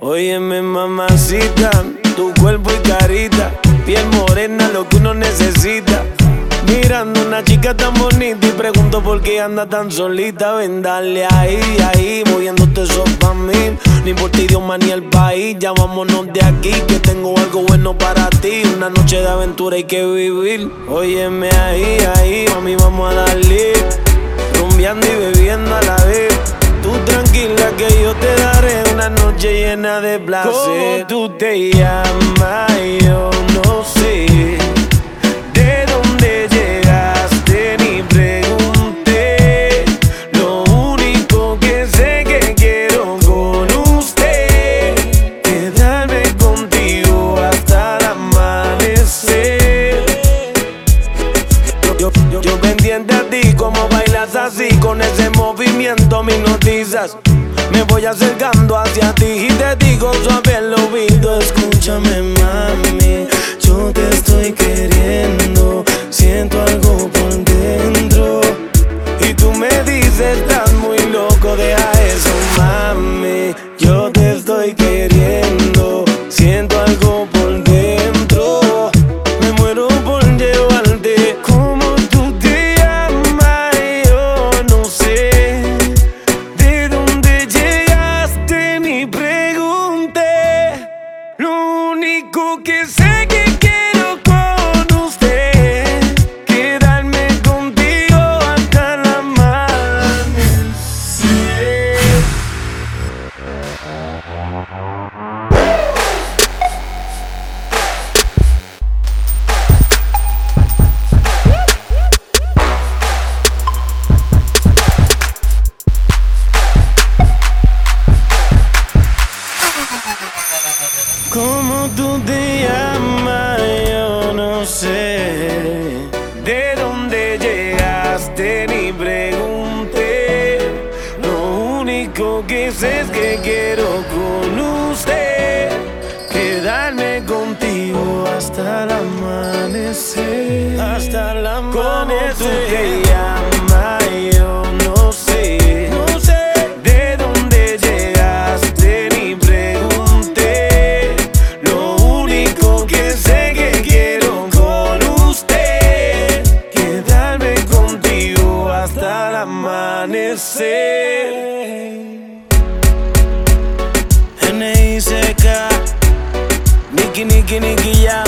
Óyeme, mamacita, tu cuerpo y carita, piel morena, lo que uno necesita. Mirando una chica tan bonita y pregunto por qué anda tan solita. Ven, dale ahí, ahí, moviéndote eso pa' mí. No importa idioma ni el país, ya vámonos de aquí, que tengo algo bueno para ti. Una noche de aventura hay que vivir. Óyeme ahí, ahí, mami, vamos a darle. Rumbeando y bebiendo a la vez. Tranquila que yo te daré una noche llena de placer. ¿Cómo tú te llamas? Yo no sé. ¿De dónde llegaste? Ni pregunté. Lo único que sé que quiero con usted quedarme contigo hasta amanecer. Yo, yo, yo pendiente a ti, como bailas así, con ese movimiento me Me voy acercando hacia ti y te digo suave Lo único que sé ¿Cómo tú te llamas? Yo no sé. ¿De dónde llegaste? Ni pregunté. Lo único que sé es que quiero con usted quedarme contigo hasta el amanecer. Hasta el amanecer. Que sé que quiero con usted quedarme contigo hasta el amanecer. N.I.C.K. Nicky, Nicky, Nicky Jam.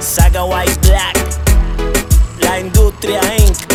Saga White Black. La industria Inc.